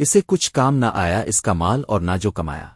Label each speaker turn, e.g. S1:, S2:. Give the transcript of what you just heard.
S1: اسے کچھ کام نہ آیا اس کا مال اور نہ جو کمایا۔